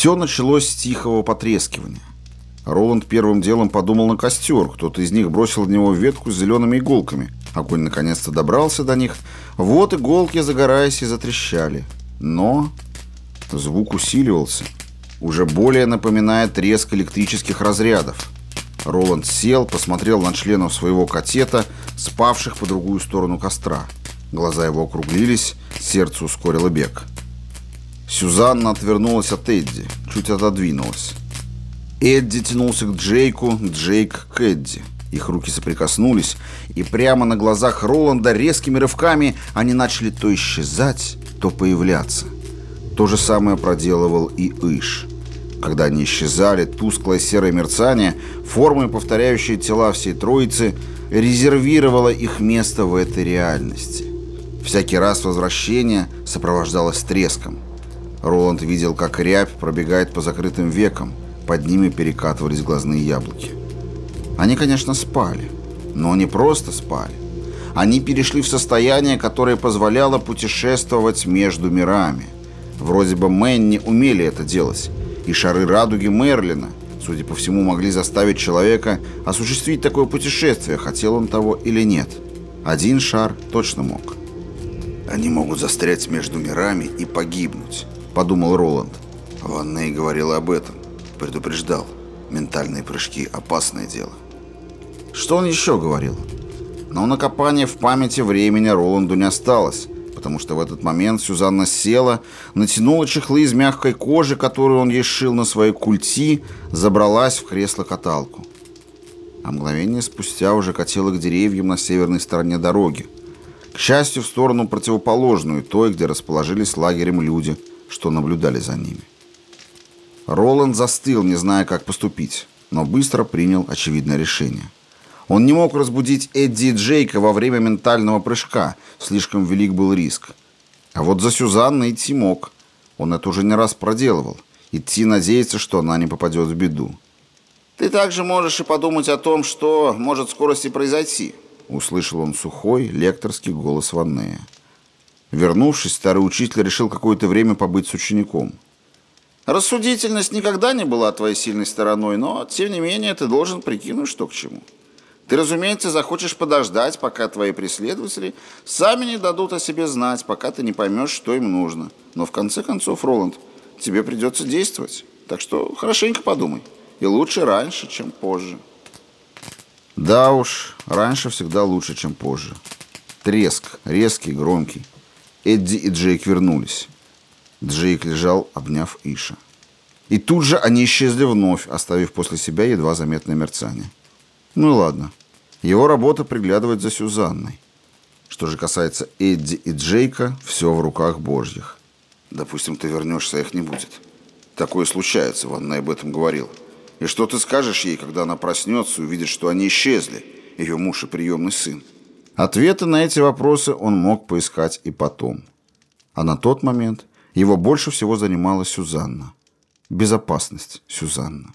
Все началось с тихого потрескивания. Роланд первым делом подумал на костер. Кто-то из них бросил в него ветку с зелеными иголками. Огонь наконец-то добрался до них. Вот иголки, загораясь, и затрещали. Но звук усиливался. Уже более напоминая треск электрических разрядов. Роланд сел, посмотрел на членов своего катета, спавших по другую сторону костра. Глаза его округлились, сердце ускорило бег. Сюзанна отвернулась от Эдди, чуть отодвинулась. Эдди тянулся к Джейку, Джейк к Эдди. Их руки соприкоснулись, и прямо на глазах Роланда резкими рывками они начали то исчезать, то появляться. То же самое проделывал и Иш. Когда они исчезали, тусклое серое мерцание, формы, повторяющие тела всей троицы, резервировало их место в этой реальности. Всякий раз возвращение сопровождалось треском. Роланд видел, как рябь пробегает по закрытым векам, под ними перекатывались глазные яблоки. Они, конечно, спали, но не просто спали. Они перешли в состояние, которое позволяло путешествовать между мирами. Вроде бы Мэнни умели это делать, и шары радуги Мерлина, судя по всему, могли заставить человека осуществить такое путешествие, хотел он того или нет. Один шар точно мог. «Они могут застрять между мирами и погибнуть», — подумал Роланд. Ванней говорил об этом, предупреждал. Ментальные прыжки — опасное дело. Что он еще говорил? Но на копание в памяти времени Роланду не осталось, потому что в этот момент Сюзанна села, натянула чехлы из мягкой кожи, которую он ей сшил на своей культи, забралась в кресло-каталку. А мгновение спустя уже катила к деревьям на северной стороне дороги. К счастью, в сторону противоположную, той, где расположились лагерем люди, что наблюдали за ними. Роланд застыл, не зная, как поступить, но быстро принял очевидное решение – он не мог разбудить Эдди и Джейка во время ментального прыжка, слишком велик был риск. А вот за Сюзанной идти мог. Он это уже не раз проделывал. Идти надеяться, что она не попадет в беду. «Ты также можешь и подумать о том, что может скорости произойти», услышал он сухой, лекторский голос Ваннея. Вернувшись, старый учитель решил какое-то время побыть с учеником. «Рассудительность никогда не была твоей сильной стороной, но, тем не менее, ты должен прикинуть, что к чему». Ты, разумеется, захочешь подождать, пока твои преследователи сами не дадут о себе знать, пока ты не поймешь, что им нужно. Но в конце концов, Роланд, тебе придется действовать. Так что хорошенько подумай. И лучше раньше, чем позже. Да уж, раньше всегда лучше, чем позже. Треск, резкий, громкий. Эдди и Джейк вернулись. Джейк лежал, обняв Иша. И тут же они исчезли вновь, оставив после себя едва заметное мерцание. Ну ладно. Его работа приглядывать за Сюзанной. Что же касается Эдди и Джейка, все в руках божьих. Допустим, ты вернешься, их не будет. Такое случается, Ванна об этом говорил. И что ты скажешь ей, когда она проснется и увидит, что они исчезли, ее муж и приемный сын? Ответы на эти вопросы он мог поискать и потом. А на тот момент его больше всего занимала Сюзанна. Безопасность Сюзанна.